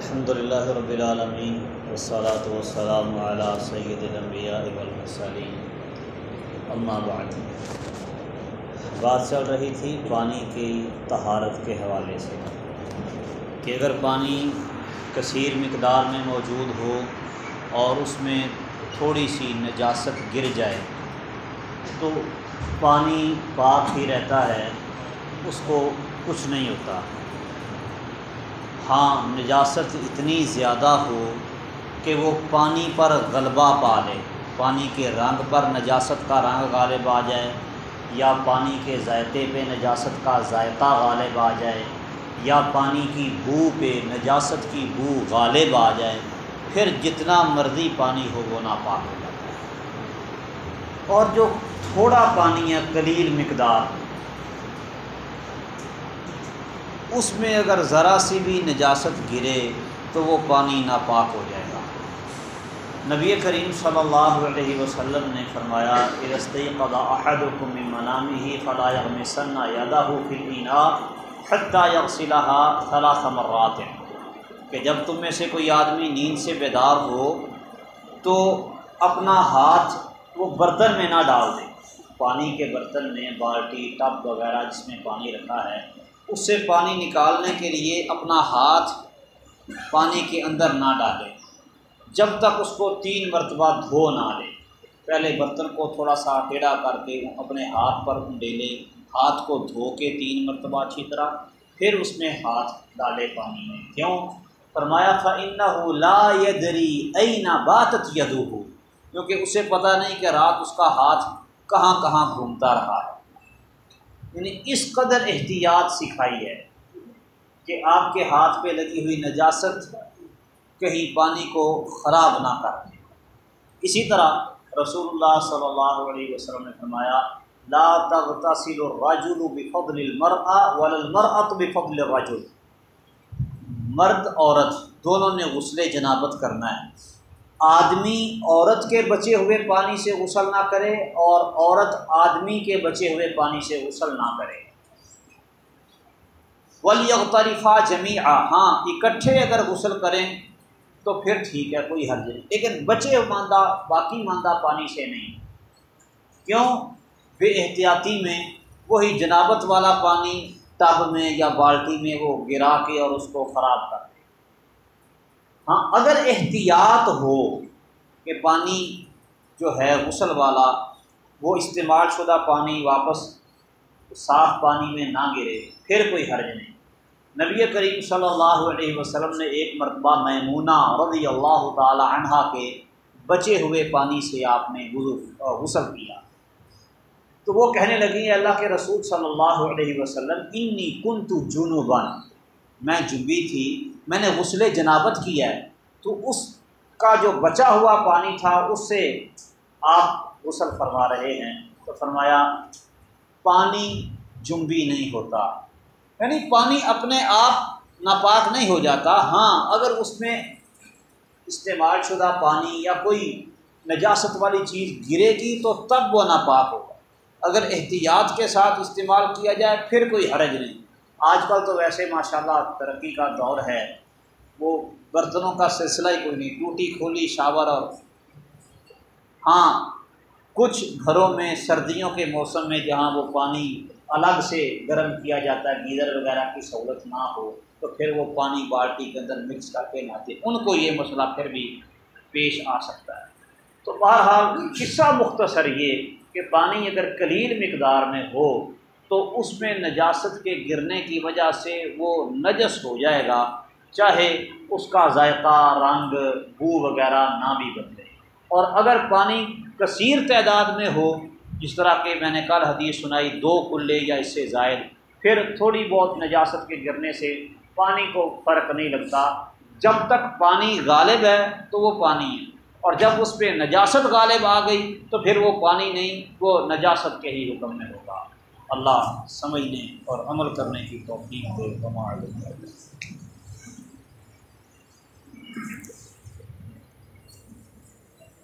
الحمد للہ رب العالمین والصلاة والسلام علی سید الانبیاء والمرسلین اما بعد، بات چل رہی تھی پانی کی طہارت کے حوالے سے، کہ اگر پانی کثیر مقدار میں موجود ہو اور اس میں تھوڑی سی نجاست گر جائے، تو پانی پاک ہی رہتا ہے، اس کو کچھ نہیں ہوتا۔ ہاں نجاست اتنی زیادہ ہو کہ وہ پانی پر غلبہ پا لے۔ پانی کے رنگ پر نجاست کا رنگ غالب آ جائے یا پانی کے ذائقے پہ نجاست کا ذائقہ غالب آ جائے یا پانی کی بو پہ نجاست کی بو غالب آ جائے، پھر جتنا مرضی پانی ہو وہ ناپاک ہو جاتا ہے۔ اور جو تھوڑا پانی ہے، قلیل مقدار اس میں اگر ذرا سی بھی نجاست گرے تو وہ پانی ناپاک ہو جائے گا۔ نبی کریم صلی اللہ علیہ وسلم نے فرمایا رسطی قدا احد حکم منامی ہی فلاح میں ثنا یادہ فلعینہ حتیٰ یکسلحہ ثلاث مرات. کہ جب تم میں سے کوئی آدمی نیند سے بیدار ہو، تو اپنا ہاتھ وہ برتن میں نہ ڈال دے۔ پانی کے برتن میں بالٹی، ٹب وغیرہ جس میں پانی رکھا ہے اس سے پانی نکالنے کے لیے اپنا ہاتھ پانی کے اندر نہ ڈالے۔ جب تک اس کو تین مرتبہ دھو نہ لے، پہلے برتن کو تھوڑا سا ٹیڑھا کر کے اپنے ہاتھ پر ڈیلے، ہاتھ کو دھو کے تین مرتبہ اچھی طرح، پھر اس میں ہاتھ ڈالے پانی میں۔ کیوں؟ فرمایا تھا ان یعنی اس قدر احتیاط سکھائی ہے کہ آپ کے ہاتھ پہ لگی ہوئی نجاست کہیں پانی کو خراب نہ کر دے۔ اسی طرح رسول اللہ صلی اللہ علیہ وسلم نے فرمایا، لا تغتسل الرجل بفضل المرأة ولا المرأة بفضل الرجل۔ مرد، عورت، دونوں نے غسل جنابت کرنا ہے۔ آدمی عورت کے بچے ہوئے پانی سے غسل نہ کرے اور عورت آدمی کے بچے ہوئے پانی سے غسل نہ کرے۔ ولیغترفا جمی ہاں اکٹھے اگر غسل کریں تو پھر ٹھیک ہے، کوئی حرج نہیں۔ لیکن بچے ماندہ، باقی ماندہ پانی سے نہیں۔ کیوں؟ بے احتیاطی میں وہی جنابت والا پانی ٹب میں یا بالٹی میں وہ گرا کے اور اس کو خراب کر دے۔ ہاں اگر احتیاط ہو کہ پانی جو ہے غسل والا، وہ استعمال شدہ پانی واپس صاف پانی میں نہ گرے، پھر کوئی حرج نہیں۔ نبی کریم صلی اللہ علیہ وسلم نے ایک مرتبہ میمونہ رضی اللہ تعالی عنہ کے بچے ہوئے پانی سے آپ نے غسل کیا۔ تو وہ کہنے لگی اللہ کے رسول صلی اللہ علیہ وسلم، انی کن تو جنوبن میں جنبی تھی، میں نے غسل جنابت کیا ہے۔ تو اس کا جو بچا ہوا پانی تھا، اس سے آپ غسل فرما رہے ہیں۔ تو فرمایا، پانی جنبی نہیں ہوتا۔ یعنی پانی اپنے آپ ناپاک نہیں ہو جاتا۔ ہاں اگر اس میں استعمال شدہ پانی یا کوئی نجاست والی چیز گرے گی، تو تب وہ ناپاک ہوگا۔ اگر احتیاط کے ساتھ استعمال کیا جائے، پھر کوئی حرج نہیں۔ آج کل تو ویسے ماشاء اللہ ترقی کا دور ہے، وہ برتنوں کا سلسلہ ہی کوئی نہیں، ٹوٹی کھولی شاور اور ہاں کچھ گھروں میں سردیوں کے موسم میں جہاں وہ پانی الگ سے گرم کیا جاتا ہے، گیزر وغیرہ کی سہولت نہ ہو، تو پھر وہ پانی بالٹی کے اندر مکس کر کے نہاتے، ان کو یہ مسئلہ پھر بھی پیش آ سکتا ہے۔ تو بہرحال قصہ مختصر یہ کہ پانی اگر کلیل مقدار میں ہو تو اس میں نجاست کے گرنے کی وجہ سے وہ نجس ہو جائے گا، چاہے اس کا ذائقہ، رنگ، بو وغیرہ نہ بھی بدلے۔ اور اگر پانی کثیر تعداد میں ہو، جس طرح کہ میں نے کل حدیث سنائی، دو کلے یا اس سے زائد، پھر تھوڑی بہت نجاست کے گرنے سے پانی کو فرق نہیں لگتا۔ جب تک پانی غالب ہے، تو وہ پانی ہے۔ اور جب اس پہ نجاست غالب آ گئی، تو پھر وہ پانی نہیں، وہ نجاست کے ہی حکم میں ہوگا۔ اللہ سمجھنے اور عمل کرنے کی توفیق دے